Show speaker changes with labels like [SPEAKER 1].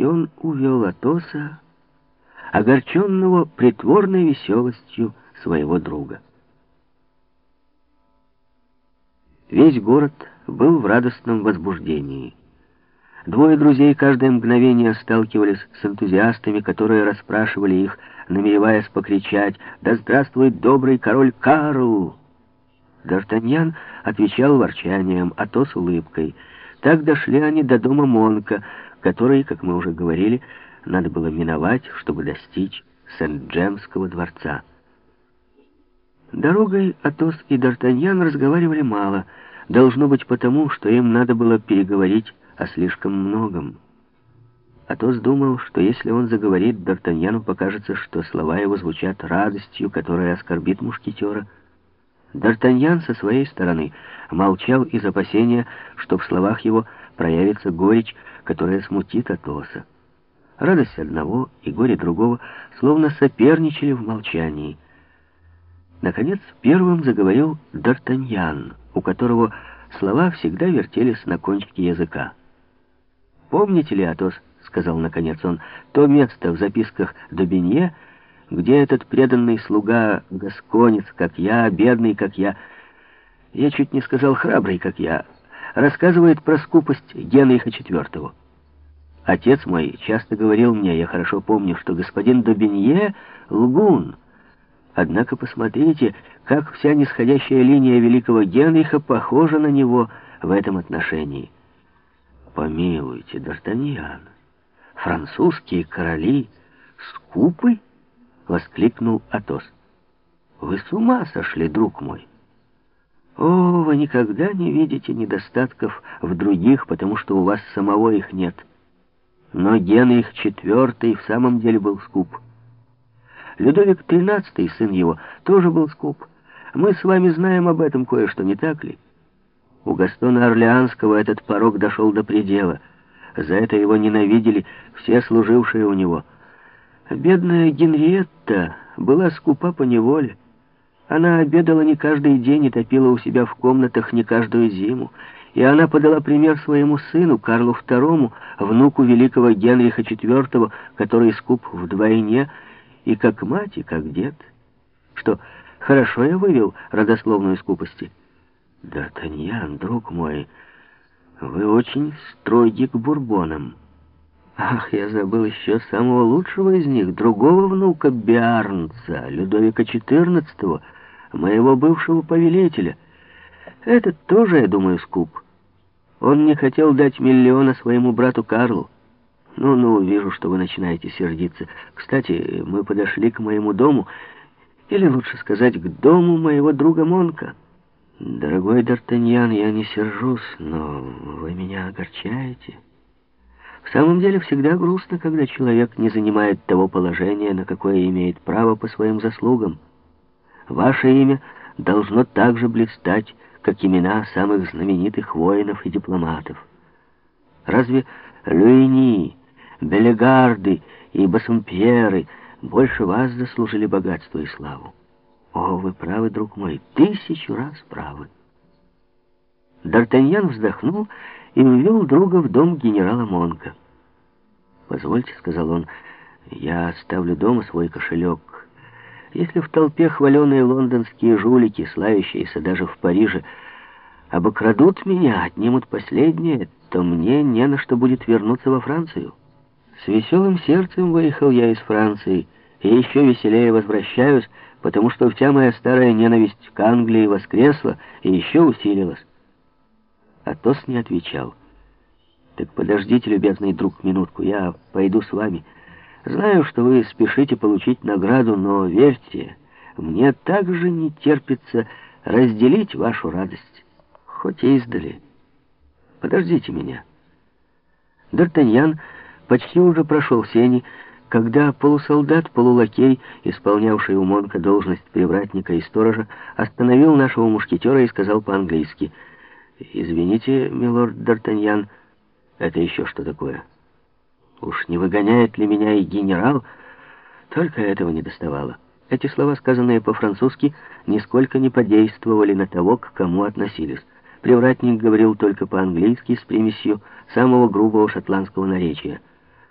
[SPEAKER 1] и он увел Атоса, огорченного притворной веселостью своего друга. Весь город был в радостном возбуждении. Двое друзей каждое мгновение сталкивались с энтузиастами, которые расспрашивали их, намереваясь покричать «Да здравствует добрый король Карл!» Д'Артаньян отвечал ворчанием, а то с улыбкой. Так дошли они до дома Монка, который, как мы уже говорили, надо было миновать, чтобы достичь Сент-Джемского дворца. Дорогой Атос и Д'Артаньян разговаривали мало, должно быть потому, что им надо было переговорить о слишком многом. Атос думал, что если он заговорит, Д'Артаньяну покажется, что слова его звучат радостью, которая оскорбит мушкетера. Д'Артаньян со своей стороны молчал из опасения, что в словах его проявится горечь, которая смутит Атоса. Радость одного и горе другого словно соперничали в молчании — Наконец, первым заговорил Д'Артаньян, у которого слова всегда вертелись на кончике языка. «Помните ли, Атос, — сказал наконец он, — то место в записках Добенье, где этот преданный слуга гасконец, как я, бедный, как я, я чуть не сказал храбрый, как я, рассказывает про скупость Генриха IV. Отец мой часто говорил мне, я хорошо помню, что господин Добенье — лгун, Однако посмотрите, как вся нисходящая линия великого Генриха похожа на него в этом отношении. Помилуйте, Д'Артаньян, французские короли скупы? Воскликнул Атос. Вы с ума сошли, друг мой. О, вы никогда не видите недостатков в других, потому что у вас самого их нет. Но Генрих IV в самом деле был скуп. Людовик XIII, сын его, тоже был скуп. Мы с вами знаем об этом кое-что, не так ли? У Гастона Орлеанского этот порог дошел до предела. За это его ненавидели все служившие у него. Бедная Генриетта была скупа по неволе. Она обедала не каждый день и топила у себя в комнатах не каждую зиму. И она подала пример своему сыну, Карлу II, внуку великого Генриха IV, который скуп вдвойне, и как мать, и как дед. Что, хорошо я вывел родословную скупости? Д'Артаньян, друг мой, вы очень строги к бурбонам. Ах, я забыл еще самого лучшего из них, другого внука Биарнца, Людовика XIV, моего бывшего повелителя. Этот тоже, я думаю, скуп. Он не хотел дать миллиона своему брату Карлу. Ну-ну, вижу, что вы начинаете сердиться. Кстати, мы подошли к моему дому, или лучше сказать, к дому моего друга Монка. Дорогой Д'Артаньян, я не сержусь, но вы меня огорчаете. В самом деле всегда грустно, когда человек не занимает того положения, на какое имеет право по своим заслугам. Ваше имя должно так же блистать, как имена самых знаменитых воинов и дипломатов. Разве Люини Белегарды и Бассомпьеры больше вас заслужили богатство и славу. О, вы правы, друг мой, тысячу раз правы. Д'Артаньян вздохнул и увел друга в дом генерала Монка. «Позвольте», — сказал он, — «я оставлю дома свой кошелек. Если в толпе хваленые лондонские жулики, славящиеся даже в Париже, обокрадут меня, отнимут последнее, то мне не на что будет вернуться во Францию». С веселым сердцем выехал я из Франции, и еще веселее возвращаюсь, потому что вся моя старая ненависть к Англии воскресла и еще усилилась. Атос не отвечал. «Так подождите, любезный друг, минутку, я пойду с вами. Знаю, что вы спешите получить награду, но верьте, мне также не терпится разделить вашу радость, хоть и издали. Подождите меня». Д'Артаньян почти уже прошел сени, когда полусолдат-полулакей, исполнявший у Монка должность привратника и сторожа, остановил нашего мушкетера и сказал по-английски, «Извините, милорд Д'Артаньян, это еще что такое? Уж не выгоняет ли меня и генерал? Только этого не доставало». Эти слова, сказанные по-французски, нисколько не подействовали на того, к кому относились. Привратник говорил только по-английски с примесью самого грубого шотландского наречия —